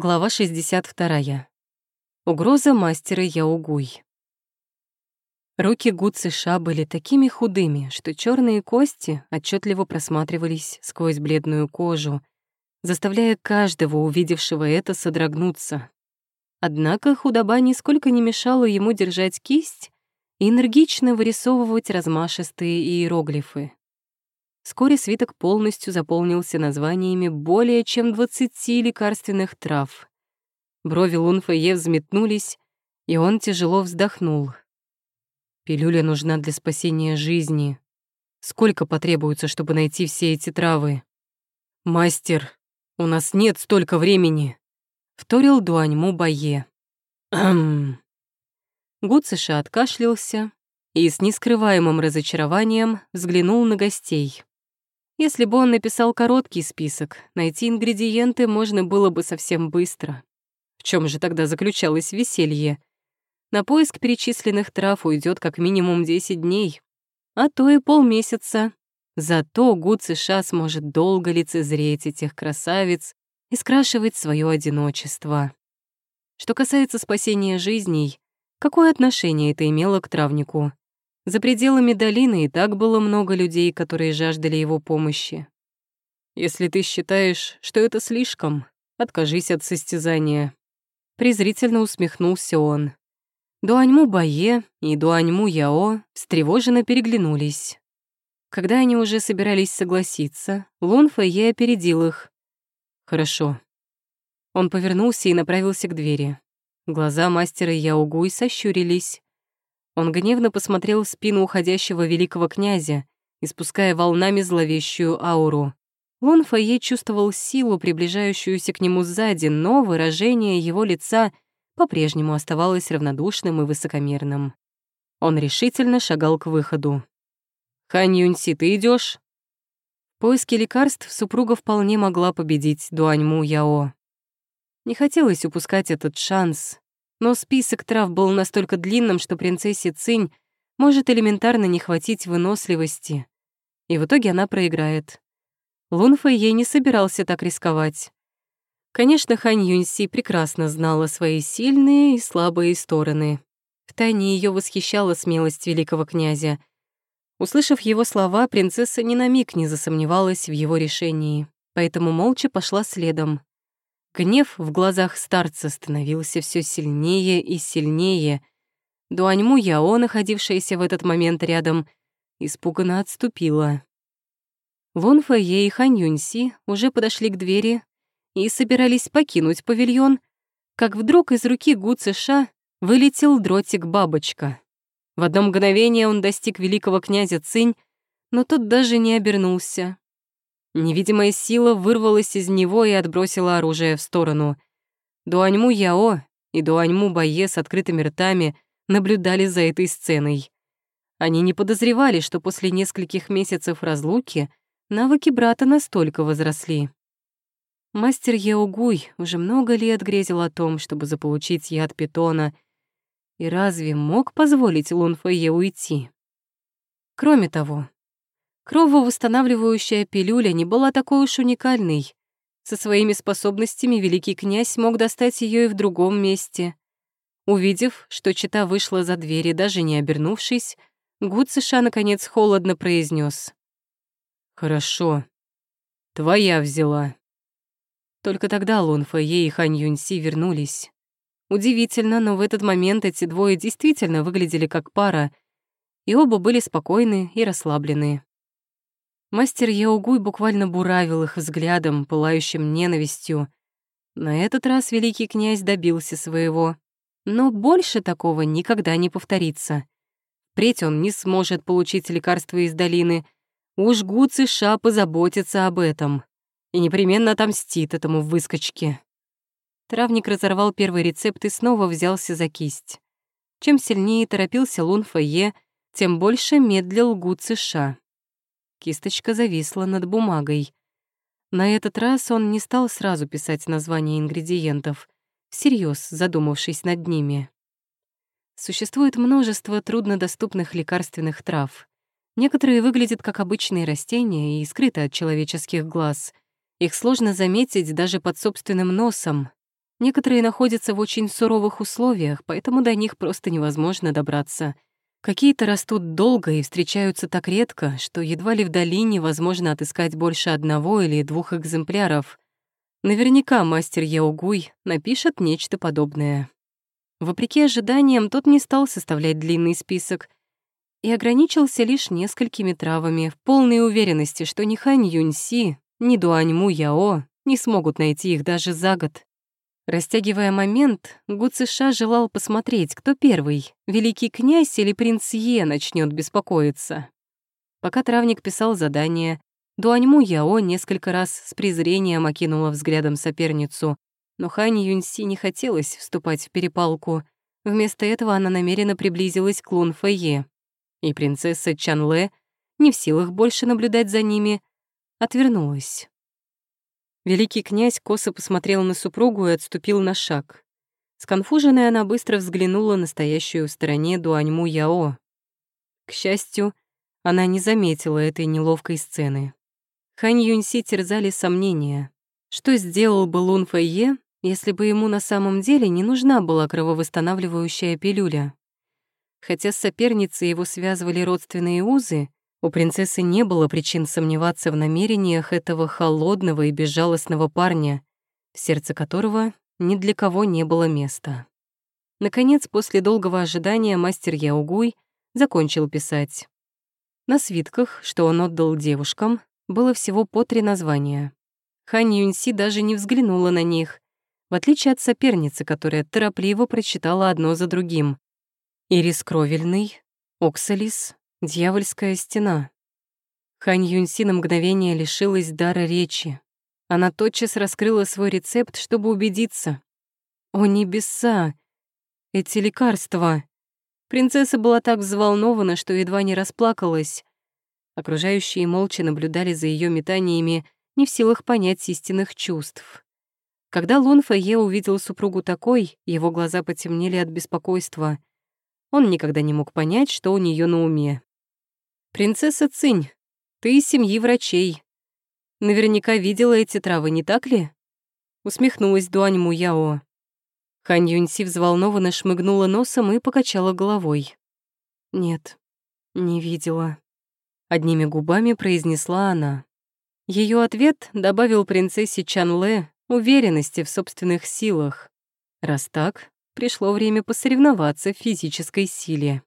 Глава 62. Угроза мастера Яугуй. Руки Гуцыша были такими худыми, что черные кости отчетливо просматривались сквозь бледную кожу, заставляя каждого, увидевшего это, содрогнуться. Однако худоба нисколько не мешала ему держать кисть и энергично вырисовывать размашистые иероглифы. Вскоре свиток полностью заполнился названиями более чем 20 лекарственных трав. Брови Лунфае взметнулись, и он тяжело вздохнул. Пилюля нужна для спасения жизни. Сколько потребуется, чтобы найти все эти травы? Мастер, у нас нет столько времени, вторил Дуаньму Бае. Ам. Гуцеша откашлялся и с нескрываемым разочарованием взглянул на гостей. Если бы он написал короткий список, найти ингредиенты можно было бы совсем быстро. В чем же тогда заключалось веселье? На поиск перечисленных трав уйдет как минимум 10 дней, а то и полмесяца. Зато Гуд США сможет долго лицезреть этих красавиц и скрашивать свое одиночество. Что касается спасения жизней, какое отношение это имело к травнику? За пределами долины и так было много людей, которые жаждали его помощи. Если ты считаешь, что это слишком, откажись от состязания. Презрительно усмехнулся он. Дуаньму Бае и Дуаньму Яо встревоженно переглянулись. Когда они уже собирались согласиться, Лун Фэйе опередил их. «Хорошо». Он повернулся и направился к двери. Глаза мастера Яогуй сощурились. Он гневно посмотрел в спину уходящего великого князя, испуская волнами зловещую ауру. Лун Фае чувствовал силу, приближающуюся к нему сзади, но выражение его лица по-прежнему оставалось равнодушным и высокомерным. Он решительно шагал к выходу. «Хань Юньси, ты идешь? В поиске лекарств супруга вполне могла победить Дуаньму Яо. Не хотелось упускать этот шанс, но список трав был настолько длинным, что принцессе Цинь может элементарно не хватить выносливости. И в итоге она проиграет. Лунфа ей не собирался так рисковать. Конечно, Хань Юньси прекрасно знала свои сильные и слабые стороны. Втайне ее восхищала смелость великого князя. Услышав его слова, принцесса ни на миг не засомневалась в его решении, поэтому молча пошла следом. Гнев в глазах старца становился все сильнее и сильнее. Дуаньму Яо, находившаяся в этот момент рядом, испуганно отступила. Лун Фэйе и Хань Юньси уже подошли к двери и собирались покинуть павильон, как вдруг из руки Гу Цэша вылетел дротик-бабочка. В одно мгновение он достиг великого князя Цинь, но тот даже не обернулся. Невидимая сила вырвалась из него и отбросила оружие в сторону. Дуаньму Яо и Дуаньму Бае с открытыми ртами наблюдали за этой сценой. Они не подозревали, что после нескольких месяцев разлуки навыки брата настолько возросли. Мастер Яогуй уже много лет грезил о том, чтобы заполучить яд питона, и разве мог позволить Лун Фэйе уйти? Кроме того, Крововосстанавливающая пилюля не была такой уж уникальной. Со своими способностями великий князь мог достать ее и в другом месте. Увидев, что чита вышла за дверь и даже не обернувшись, Гуцеша наконец холодно произнес: «Хорошо. Твоя взяла». Только тогда Лун Фэйе и Хань Юньси вернулись. Удивительно, но в этот момент эти двое действительно выглядели как пара, и оба были спокойны и расслаблены. Мастер Яугуй буквально буравил их взглядом, пылающим ненавистью. На этот раз великий князь добился своего. Но больше такого никогда не повторится. Впредь он не сможет получить лекарства из долины. Уж Гуци Ша позаботится об этом. И непременно отомстит этому выскочке. Травник разорвал первый рецепт и снова взялся за кисть. Чем сильнее торопился Лун Фэйе, тем больше медлил Гуци Ша. Кисточка зависла над бумагой. На этот раз он не стал сразу писать названия ингредиентов, всерьез задумавшись над ними. Существует множество труднодоступных лекарственных трав. Некоторые выглядят как обычные растения и скрыты от человеческих глаз. Их сложно заметить даже под собственным носом. Некоторые находятся в очень суровых условиях, поэтому до них просто невозможно добраться. Какие-то растут долго и встречаются так редко, что едва ли в долине возможно отыскать больше одного или двух экземпляров. Наверняка мастер Яугуй напишет нечто подобное. Вопреки ожиданиям, тот не стал составлять длинный список и ограничился лишь несколькими травами, в полной уверенности, что ни Хань Юньси, ни Дуаньму Яо не смогут найти их даже за год. Растягивая момент, Гу Цыша желал посмотреть, кто первый, великий князь или принц Е начнет беспокоиться. Пока травник писал задание, Дуаньму Яо несколько раз с презрением окинула взглядом соперницу, но Хань Юньси не хотелось вступать в перепалку. Вместо этого она намеренно приблизилась к Лун Фэйе. И принцесса Чанле, не в силах больше наблюдать за ними, отвернулась. Великий князь косо посмотрел на супругу и отступил на шаг. Сконфуженная она быстро взглянула на стоящую в стороне Дуаньму Яо. К счастью, она не заметила этой неловкой сцены. Хань Юньси терзали сомнения. Что сделал бы Лун Фэйе, если бы ему на самом деле не нужна была крововосстанавливающая пилюля. Хотя с соперницей его связывали родственные узы, у принцессы не было причин сомневаться в намерениях этого холодного и безжалостного парня, в сердце которого ни для кого не было места. Наконец, после долгого ожидания, мастер Яугуй закончил писать. На свитках, что он отдал девушкам, было всего по три названия. Хань Юньси даже не взглянула на них, в отличие от соперницы, которая торопливо прочитала одно за другим. Ирис Кровельный, Оксалис, Дьявольская стена. Хань Юньси на мгновение лишилась дара речи. Она тотчас раскрыла свой рецепт, чтобы убедиться. О небеса! Эти лекарства! Принцесса была так взволнована, что едва не расплакалась. Окружающие молча наблюдали за ее метаниями, не в силах понять истинных чувств. Когда Лун Фэйе увидел супругу такой, его глаза потемнели от беспокойства. Он никогда не мог понять, что у нее на уме. «Принцесса Цинь, ты из семьи врачей. Наверняка видела эти травы, не так ли?» Усмехнулась Дуаньму Яо. Хань Юньси взволнованно шмыгнула носом и покачала головой. «Нет, не видела», — одними губами произнесла она. Ее ответ добавил принцессе Чанле уверенности в собственных силах. Раз так, пришло время посоревноваться в физической силе.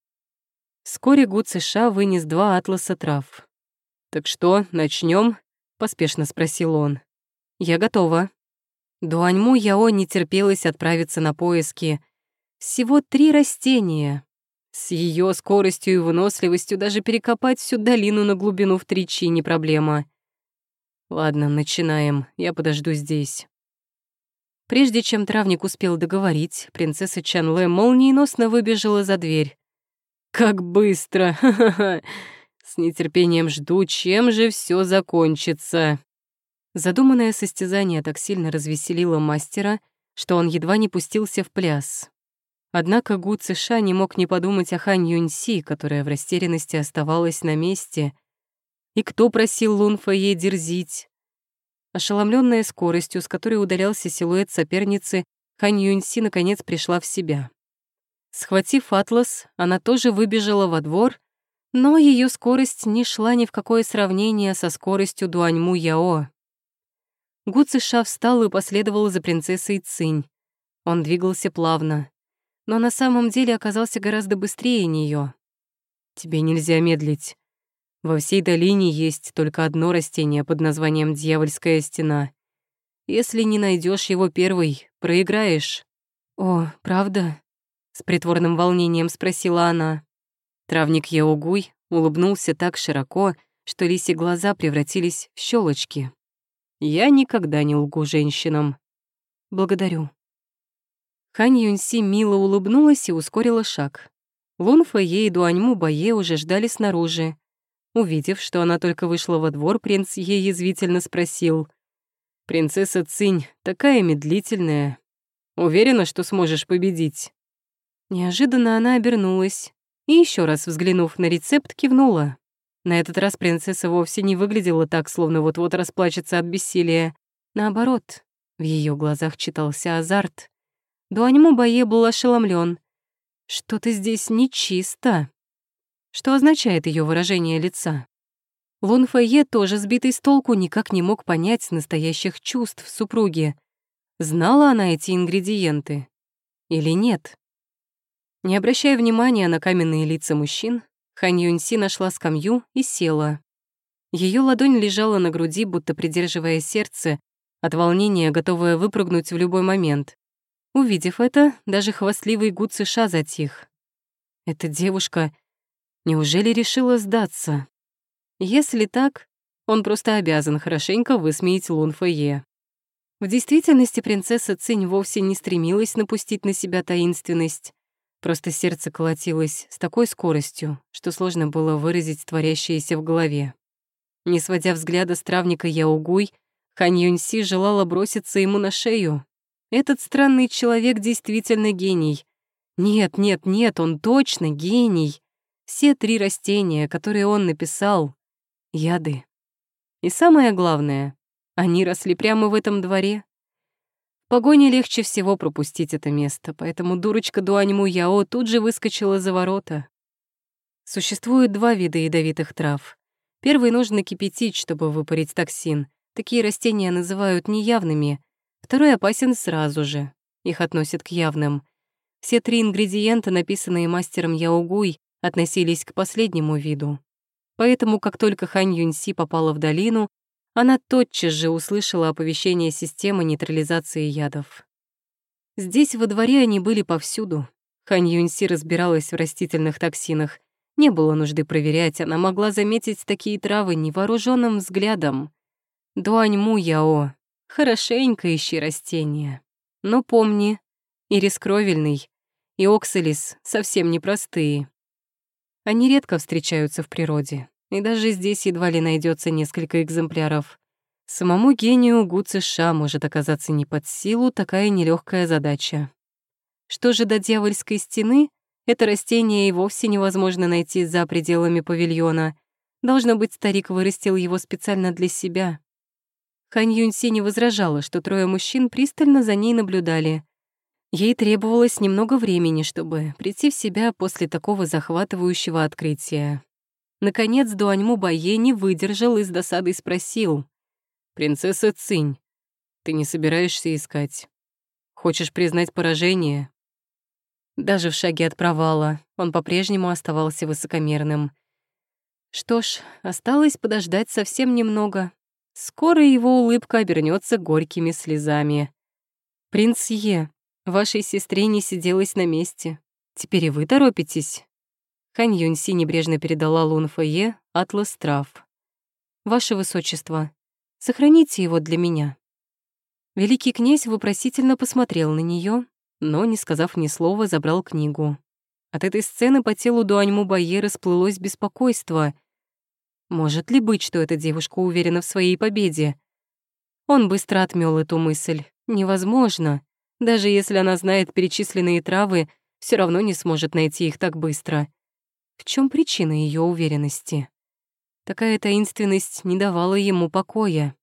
Вскоре Гуд США вынес два атласа трав. «Так что, начнем? поспешно спросил он. «Я готова». Дуаньму Яо не терпелось отправиться на поиски. Всего три растения. С ее скоростью и выносливостью даже перекопать всю долину на глубину в три чи не проблема. Ладно, начинаем. Я подожду здесь. Прежде чем травник успел договорить, принцесса Чанле молниеносно выбежала за дверь. «Как быстро! С нетерпением жду, чем же все закончится!» Задуманное состязание так сильно развеселило мастера, что он едва не пустился в пляс. Однако Гу Цыша не мог не подумать о Хань Юньси, которая в растерянности оставалась на месте. И кто просил Лунфа ей дерзить? Ошеломленная скоростью, с которой удалялся силуэт соперницы, Хань Юньси наконец пришла в себя. Схватив атлас, она тоже выбежала во двор, но ее скорость не шла ни в какое сравнение со скоростью Дуаньму Яо. Гу Цыша встал и последовал за принцессой Цинь. Он двигался плавно, но на самом деле оказался гораздо быстрее нее. «Тебе нельзя медлить. Во всей долине есть только одно растение под названием Дьявольская стена. Если не найдешь его первый, проиграешь». «О, правда?» — с притворным волнением спросила она. Травник Яугуй улыбнулся так широко, что лиси глаза превратились в щелочки. «Я никогда не лгу женщинам». «Благодарю». Хань Юньси мило улыбнулась и ускорила шаг. Лун Фэйе и Дуаньму Бае уже ждали снаружи, Увидев, что она только вышла во двор, принц ей язвительно спросил. «Принцесса Цинь такая медлительная. Уверена, что сможешь победить?» Неожиданно она обернулась и, еще раз взглянув на рецепт, кивнула. На этот раз принцесса вовсе не выглядела так, словно вот-вот расплачется от бессилия. Наоборот, В ее глазах читался азарт. Дуаньму Бае был ошеломлен. Что-то здесь нечисто. Что означает ее выражение лица? Лун Фэйе, тоже сбитый с толку, никак не мог понять настоящих чувств супруги. Знала она эти ингредиенты или нет? Не обращая внимания на каменные лица мужчин, Хань Юньси нашла скамью и села. Ее ладонь лежала на груди, будто придерживая сердце, от волнения готовая выпрыгнуть в любой момент. Увидев это, даже хвастливый гуд США затих. Эта девушка неужели решила сдаться? Если так, он просто обязан хорошенько высмеять Лун Фэйе. В действительности принцесса Цинь вовсе не стремилась напустить на себя таинственность. Просто сердце колотилось с такой скоростью, что сложно было выразить творящееся в голове. Не сводя взгляда с травника Яугуй, Хань Юньси желала броситься ему на шею, этот странный человек действительно гений. Нет, нет, нет, он точно гений. Все три растения, которые он написал — яды. И самое главное, они росли прямо в этом дворе. Погоне легче всего пропустить это место, поэтому дурочка Дуаньму Яо тут же выскочила за ворота. Существует два вида ядовитых трав. Первый нужно кипятить, чтобы выпарить токсин. Такие растения называют неявными — Второй опасен сразу же. Их относят к явным. Все три ингредиента, написанные мастером Яогуй, относились к последнему виду. Поэтому, как только Хань Юньси попала в долину, она тотчас же услышала оповещение системы нейтрализации ядов. Здесь во дворе они были повсюду. Хань Юньси разбиралась в растительных токсинах. Не было нужды проверять, она могла заметить такие травы невооруженным взглядом. Дуань Му Яо, Хорошенько ищи растения. Но помни, ирис кровельный и оксалис совсем непростые. Они редко встречаются в природе, и даже здесь едва ли найдется несколько экземпляров. Самому гению Гу США может оказаться не под силу такая нелегкая задача. Что же до дьявольской стены, это растение и вовсе невозможно найти за пределами павильона. Должно быть, старик вырастил его специально для себя. Хань Юньси не возражала, что трое мужчин пристально за ней наблюдали. Ей требовалось немного времени, чтобы прийти в себя после такого захватывающего открытия. Наконец Дуаньму Бае не выдержал и с досадой спросил. «Принцесса Цинь, ты не собираешься искать? Хочешь признать поражение?» Даже в шаге от провала он по-прежнему оставался высокомерным. Что ж, осталось подождать совсем немного, Скоро его улыбка обернется горькими слезами. «Принц Е, вашей сестре не сиделась на месте. Теперь и вы торопитесь?» Хань Юньси небрежно передала Лун атлас трав. «Ваше высочество, сохраните его для меня». Великий князь вопросительно посмотрел на нее, но, не сказав ни слова, забрал книгу. От этой сцены по телу Дуаньму Бае расплылось беспокойство — может ли быть, что эта девушка уверена в своей победе? Он быстро отмёл эту мысль. Невозможно. Даже если она знает перечисленные травы, все равно не сможет найти их так быстро. В чем причина ее уверенности? Такая таинственность не давала ему покоя.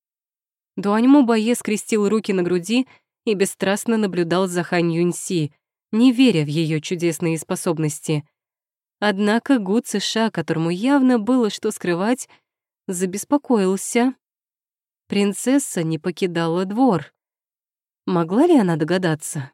Дуаньму Бае скрестил руки на груди и бесстрастно наблюдал за Хань Юньси, не веря в ее чудесные способности — Однако Гу США, которому явно было что скрывать, забеспокоился. Принцесса не покидала двор. Могла ли она догадаться?